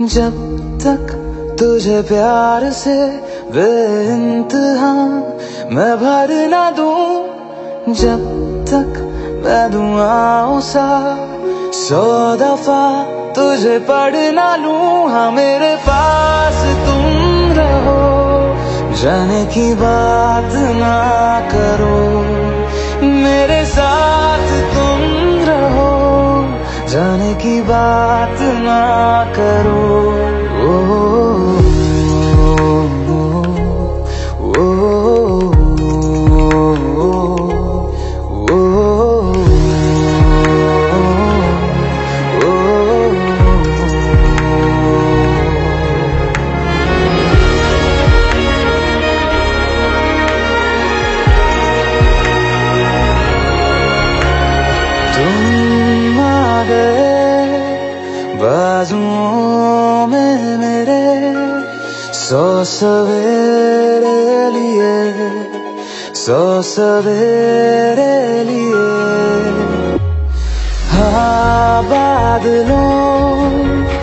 जब तक तुझे प्यार से बेइंतहा मैं भर ना दूँ, जब तक मैं दुआओं सा सौ दफ़ा तुझे पढ़ ना लूँ हाँ मेरे पास तुम रहो, जाने की बात ना करो, मेरे साथ तुम रहो, जाने की बात ना बाजुओं में मेरे सौ सवेरे लिए सौ सवेरे लिए हाँ बादलों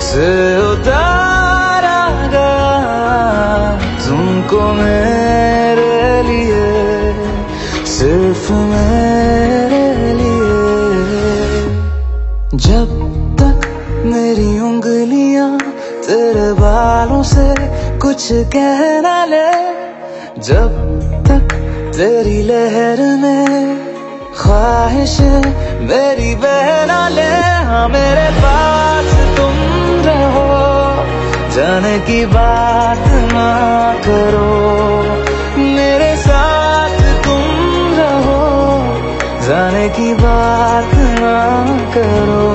से उतारा गया तुमको मेरे मेरी उंगलियाँ तेरे बालों से कुछ कह ना ले। जब तक तेरी लहर में ख्वाहिश मेरी बहना ले। हाँ मेरे पास तुम रहो, जाने की बात ना करो। मेरे साथ तुम रहो, जाने की बात ना करो।